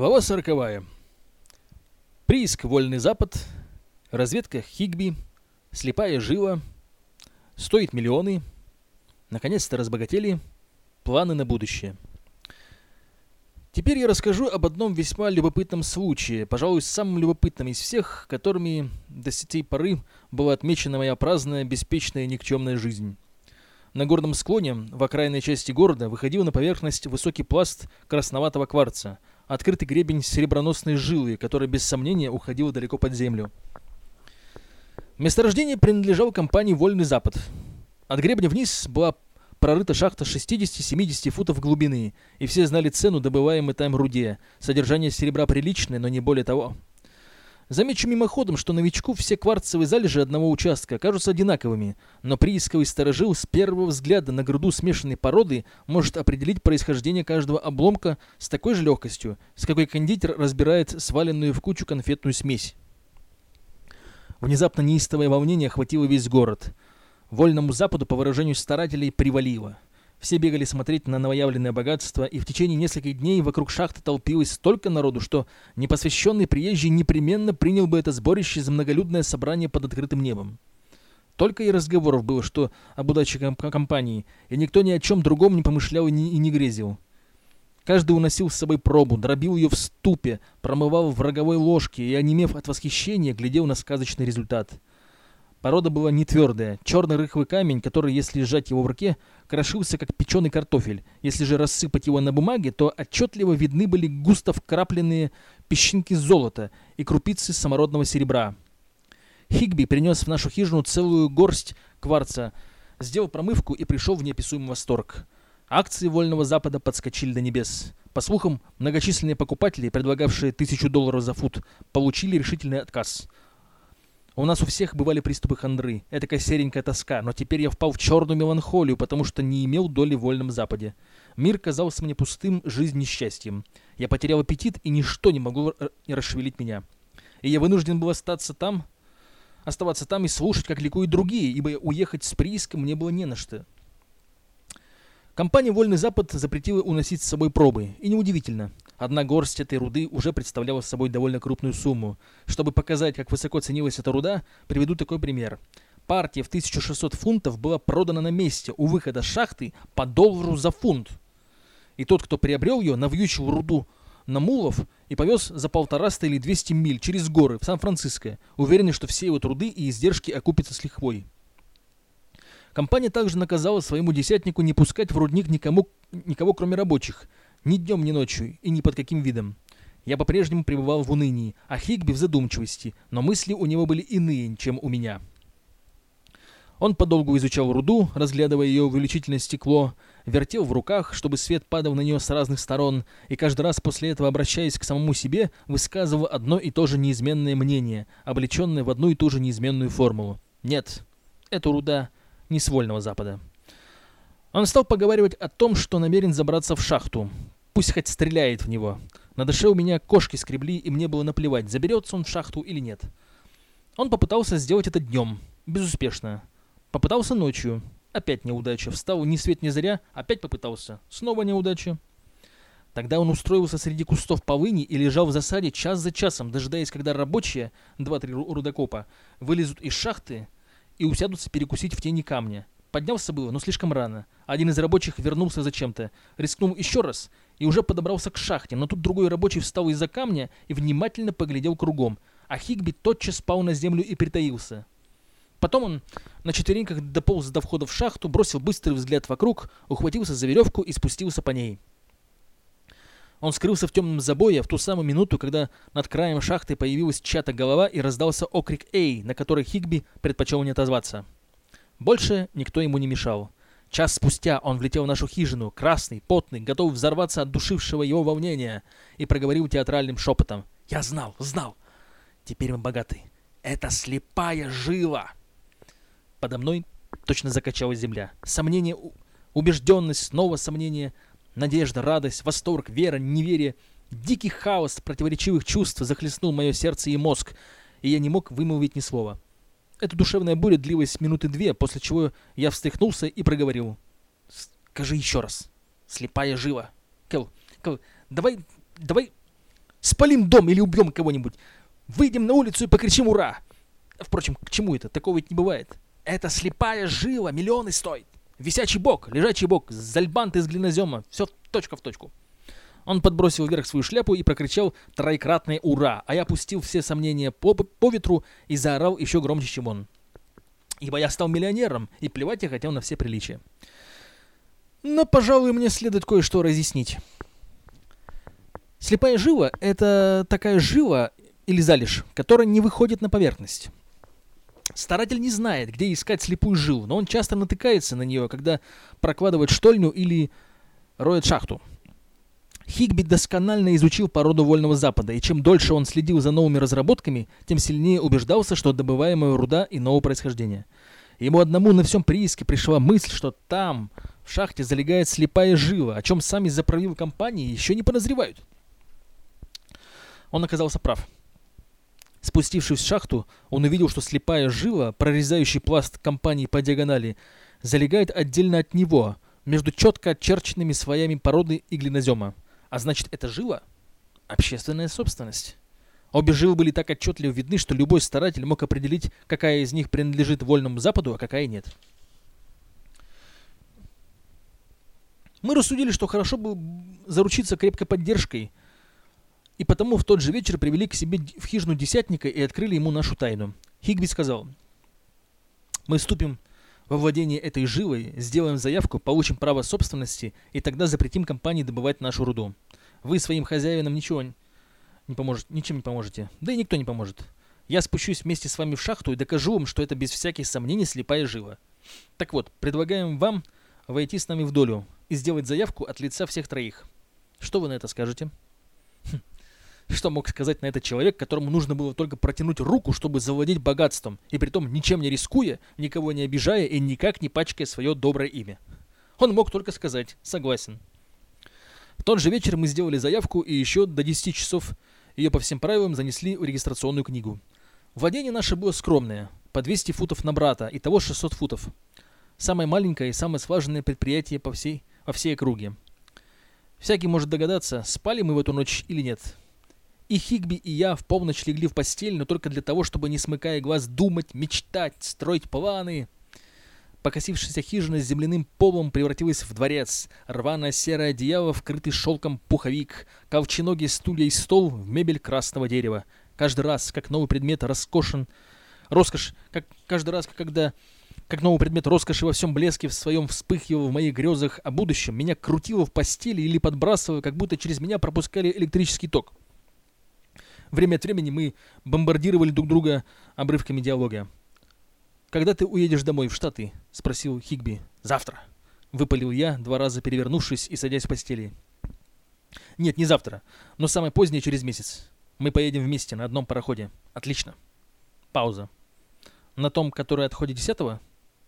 Глава сороковая. Прииск «Вольный Запад», разведка Хигби, слепая жила, стоит миллионы, наконец-то разбогатели, планы на будущее. Теперь я расскажу об одном весьма любопытном случае, пожалуй, самым любопытным из всех, которыми до сей поры была отмечена моя праздная, беспечная, никчемная жизнь. На горном склоне, в окраинной части города, выходил на поверхность высокий пласт красноватого кварца – открытый гребень сереброносной жилы, которая без сомнения уходила далеко под землю. Месторождение принадлежало компании «Вольный Запад». От гребня вниз была прорыта шахта 60-70 футов глубины, и все знали цену добываемой там руде. Содержание серебра приличное, но не более того. Замечу мимоходом, что новичку все кварцевые залежи одного участка кажутся одинаковыми, но приисковый сторожил с первого взгляда на груду смешанной породы может определить происхождение каждого обломка с такой же легкостью, с какой кондитер разбирает сваленную в кучу конфетную смесь. Внезапно неистовое волнение охватило весь город. Вольному западу, по выражению старателей, привалило. Все бегали смотреть на новоявленное богатство, и в течение нескольких дней вокруг шахты толпилось столько народу, что непосвященный приезжий непременно принял бы это сборище за многолюдное собрание под открытым небом. Только и разговоров было, что об удаче компании, и никто ни о чем другом не помышлял и не, и не грезил. Каждый уносил с собой пробу, дробил ее в ступе, промывал в роговой ложке и, онемев от восхищения, глядел на сказочный результат — Порода была не твердая. Черный рыхлый камень, который, если сжать его в руке, крошился, как печеный картофель. Если же рассыпать его на бумаге, то отчетливо видны были густо вкрапленные песчинки золота и крупицы самородного серебра. Хигби принес в нашу хижину целую горсть кварца, сделал промывку и пришел в неописуемый восторг. Акции Вольного Запада подскочили до небес. По слухам, многочисленные покупатели, предлагавшие тысячу долларов за фут, получили решительный отказ – у нас у всех бывали приступы хандры, этакая серенькая тоска, но теперь я впал в черную меланхолию, потому что не имел доли в вольном западе. Мир казался мне пустым, жизнь несчастьем. Я потерял аппетит, и ничто не могло расшевелить меня. И я вынужден был остаться там, оставаться там и слушать, как ликуют другие, ибо уехать с прииском мне было не на что. Компания «Вольный Запад» запретила уносить с собой пробы, и неудивительно. Одна горсть этой руды уже представляла собой довольно крупную сумму. Чтобы показать, как высоко ценилась эта руда, приведу такой пример. Партия в 1600 фунтов была продана на месте у выхода шахты по доллару за фунт. И тот, кто приобрел ее, навьючил руду на мулов и повез за полтораста или 200 миль через горы в Сан-Франциско, уверенный, что все его труды и издержки окупятся с лихвой. Компания также наказала своему десятнику не пускать в рудник никому, никого, кроме рабочих – ни днем, ни ночью, и ни под каким видом. Я по-прежнему пребывал в унынии, а Хигби в задумчивости, но мысли у него были иные, чем у меня. Он подолгу изучал руду, разглядывая ее увеличительное стекло, вертел в руках, чтобы свет падал на нее с разных сторон, и каждый раз после этого, обращаясь к самому себе, высказывал одно и то же неизменное мнение, облеченное в одну и ту же неизменную формулу. Нет, это руда не с вольного запада. Он стал поговаривать о том, что намерен забраться в шахту. Пусть хоть стреляет в него. На душе у меня кошки скребли, и мне было наплевать, заберется он в шахту или нет. Он попытался сделать это днем. Безуспешно. Попытался ночью. Опять неудача. Встал ни свет ни заря, опять попытался. Снова неудача. Тогда он устроился среди кустов полыни и лежал в засаде час за часом, дожидаясь, когда рабочие, два-три рудокопа, вылезут из шахты и усядутся перекусить в тени камня. Поднялся было, но слишком рано. Один из рабочих вернулся зачем-то, рискнул еще раз и уже подобрался к шахте, но тут другой рабочий встал из-за камня и внимательно поглядел кругом, а Хигби тотчас спал на землю и притаился. Потом он на четвереньках дополз до входа в шахту, бросил быстрый взгляд вокруг, ухватился за веревку и спустился по ней. Он скрылся в темном забое в ту самую минуту, когда над краем шахты появилась чья-то голова и раздался окрик «Эй!», на который Хигби предпочел не отозваться. Больше никто ему не мешал. Час спустя он влетел в нашу хижину, красный, потный, готов взорваться от душившего его волнения, и проговорил театральным шепотом. «Я знал, знал! Теперь мы богаты. Это слепая жила!» Подо мной точно закачалась земля. Сомнение, убежденность, снова сомнение, надежда, радость, восторг, вера, неверие. Дикий хаос противоречивых чувств захлестнул мое сердце и мозг, и я не мог вымолвить ни слова. Эта душевная буря длилась минуты две, после чего я встряхнулся и проговорил. «Скажи еще раз. Слепая жива. Кэл, Кэл, давай, давай, Спалим дом или убьем кого-нибудь. Выйдем на улицу и покричим «Ура!» Впрочем, к чему это? Такого ведь не бывает. Это слепая жила, миллионы стоит. Висячий бок, лежачий бок, зальбант из глинозема. Все точка в точку. Он подбросил вверх свою шляпу и прокричал троекратное «Ура!», а я опустил все сомнения по, по ветру и заорал еще громче, чем он. Ибо я стал миллионером, и плевать я хотел на все приличия. Но, пожалуй, мне следует кое-что разъяснить. Слепая жила — это такая жила или залежь, которая не выходит на поверхность. Старатель не знает, где искать слепую жилу, но он часто натыкается на нее, когда прокладывает штольню или роет шахту. Хигби досконально изучил породу Вольного Запада, и чем дольше он следил за новыми разработками, тем сильнее убеждался, что добываемая руда иного происхождения. Ему одному на всем прииске пришла мысль, что там, в шахте, залегает слепая жила, о чем сами заправил компании еще не подозревают. Он оказался прав. Спустившись в шахту, он увидел, что слепая жила, прорезающий пласт компании по диагонали, залегает отдельно от него, между четко очерченными своями породы и глинозема. А значит, эта жила – общественная собственность. Обе жилы были так отчетливо видны, что любой старатель мог определить, какая из них принадлежит Вольному Западу, а какая нет. Мы рассудили, что хорошо бы заручиться крепкой поддержкой – и потому в тот же вечер привели к себе в хижину десятника и открыли ему нашу тайну. Хигби сказал, «Мы ступим во владение этой жилой, сделаем заявку, получим право собственности, и тогда запретим компании добывать нашу руду. Вы своим хозяинам ничего не поможете, ничем не поможете, да и никто не поможет. Я спущусь вместе с вами в шахту и докажу вам, что это без всяких сомнений слепая жила. Так вот, предлагаем вам войти с нами в долю и сделать заявку от лица всех троих. Что вы на это скажете?» хм. Что мог сказать на это человек, которому нужно было только протянуть руку, чтобы завладеть богатством, и притом ничем не рискуя, никого не обижая и никак не пачкая свое доброе имя? Он мог только сказать «согласен». В тот же вечер мы сделали заявку, и еще до 10 часов ее по всем правилам занесли в регистрационную книгу. Владение наше было скромное, по 200 футов на брата, и того 600 футов. Самое маленькое и самое слаженное предприятие по всей, во всей округе. Всякий может догадаться, спали мы в эту ночь или нет. И Хигби, и я в полночь легли в постель, но только для того, чтобы, не смыкая глаз, думать, мечтать, строить планы. Покосившаяся хижина с земляным полом превратилась в дворец. Рваное серое одеяло, вкрытый шелком пуховик, ковченоги, стулья и стол в мебель красного дерева. Каждый раз, как новый предмет роскошен, роскошь, как каждый раз, когда как новый предмет роскоши во всем блеске в своем вспыхивал в моих грезах о будущем, меня крутило в постели или подбрасывало, как будто через меня пропускали электрический ток. Время от времени мы бомбардировали друг друга обрывками диалога. «Когда ты уедешь домой в Штаты?» — спросил Хигби. «Завтра», — выпалил я, два раза перевернувшись и садясь в постели. «Нет, не завтра, но самое позднее через месяц. Мы поедем вместе на одном пароходе. Отлично». Пауза. «На том, который отходит десятого?»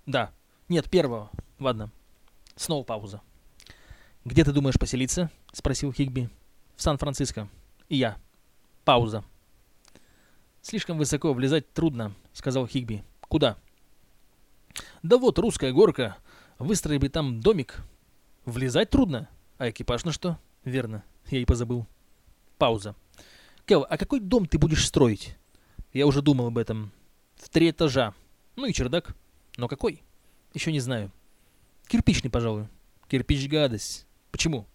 «Да». «Нет, первого. Ладно». Снова пауза. «Где ты думаешь поселиться?» — спросил Хигби. «В Сан-Франциско». «И я». Пауза. «Слишком высоко влезать трудно», — сказал Хигби. «Куда?» «Да вот, русская горка. Выстроили бы там домик. Влезать трудно. А экипаж на что?» «Верно. Я и позабыл». Пауза. «Кел, а какой дом ты будешь строить?» «Я уже думал об этом. В три этажа. Ну и чердак. Но какой?» «Еще не знаю. Кирпичный, пожалуй». «Кирпич гадость. Почему?»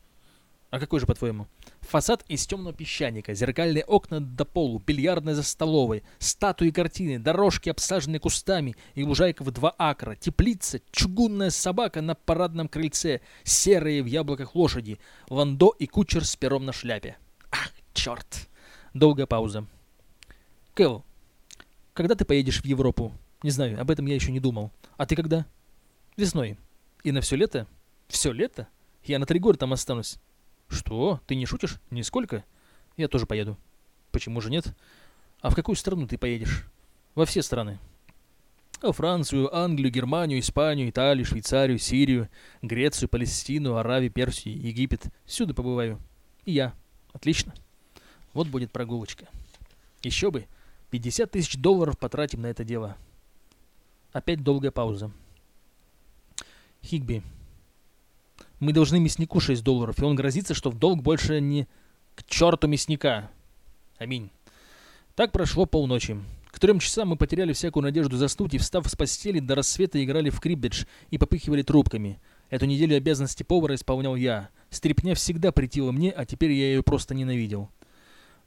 А какой же, по-твоему? Фасад из темного песчаника, зеркальные окна до полу, бильярдная за столовой, статуи картины, дорожки, обсаженные кустами и лужайка в два акра, теплица, чугунная собака на парадном крыльце, серые в яблоках лошади, ландо и кучер с пером на шляпе. Ах, черт! Долгая пауза. Кэл, когда ты поедешь в Европу? Не знаю, об этом я еще не думал. А ты когда? Весной. И на все лето? Все лето? Я на три года там останусь. «Что? Ты не шутишь? Нисколько?» «Я тоже поеду». «Почему же нет?» «А в какую страну ты поедешь?» «Во все страны». «Во Францию, Англию, Германию, Испанию, Италию, Швейцарию, Сирию, Грецию, Палестину, Аравию, Персию, Египет. Всюду побываю. И я. Отлично. Вот будет прогулочка. Еще бы. 50 тысяч долларов потратим на это дело». Опять долгая пауза. Хигби. Мы должны мяснику 6 долларов, и он грозится, что в долг больше не... К черту мясника! Аминь. Так прошло полночи. К трем часам мы потеряли всякую надежду заснуть и, встав с постели, до рассвета играли в криббедж и попыхивали трубками. Эту неделю обязанности повара исполнял я. Стрепня всегда претила мне, а теперь я ее просто ненавидел.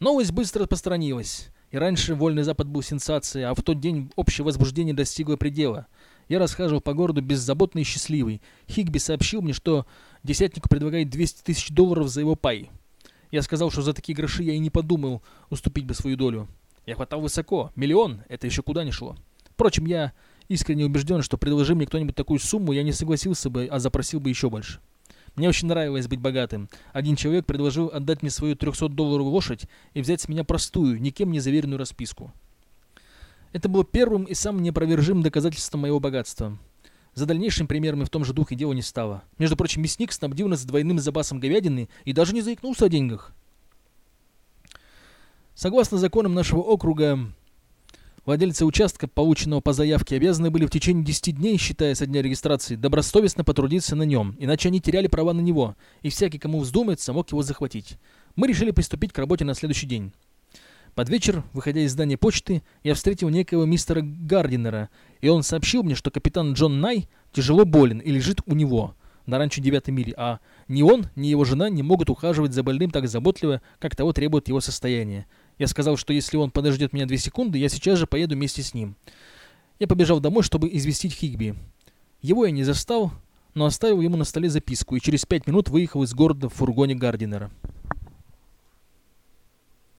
Новость быстро постранилась. И раньше Вольный Запад был сенсацией, а в тот день общее возбуждение достигло предела. Я расхаживал по городу беззаботный и счастливый. Хигби сообщил мне, что десятнику предлагает 200 тысяч долларов за его пай. Я сказал, что за такие гроши я и не подумал уступить бы свою долю. Я хватал высоко. Миллион — это еще куда не шло. Впрочем, я искренне убежден, что предложи мне кто-нибудь такую сумму, я не согласился бы, а запросил бы еще больше. Мне очень нравилось быть богатым. Один человек предложил отдать мне свою 300-долларовую лошадь и взять с меня простую, никем не заверенную расписку. Это было первым и самым неопровержимым доказательством моего богатства. За дальнейшим примерами в том же духе дело не стало. Между прочим, мясник снабдил нас двойным запасом говядины и даже не заикнулся о деньгах. Согласно законам нашего округа, владельцы участка, полученного по заявке, обязаны были в течение 10 дней, считая со дня регистрации, добросовестно потрудиться на нем, иначе они теряли права на него, и всякий, кому вздумается, мог его захватить. Мы решили приступить к работе на следующий день. Под вечер, выходя из здания почты, я встретил некого мистера Гардинера, и он сообщил мне, что капитан Джон Най тяжело болен и лежит у него на ранчо 9 мили, а ни он, ни его жена не могут ухаживать за больным так заботливо, как того требует его состояние. Я сказал, что если он подождет меня две секунды, я сейчас же поеду вместе с ним. Я побежал домой, чтобы известить Хигби. Его я не застал, но оставил ему на столе записку и через пять минут выехал из города в фургоне Гардинера.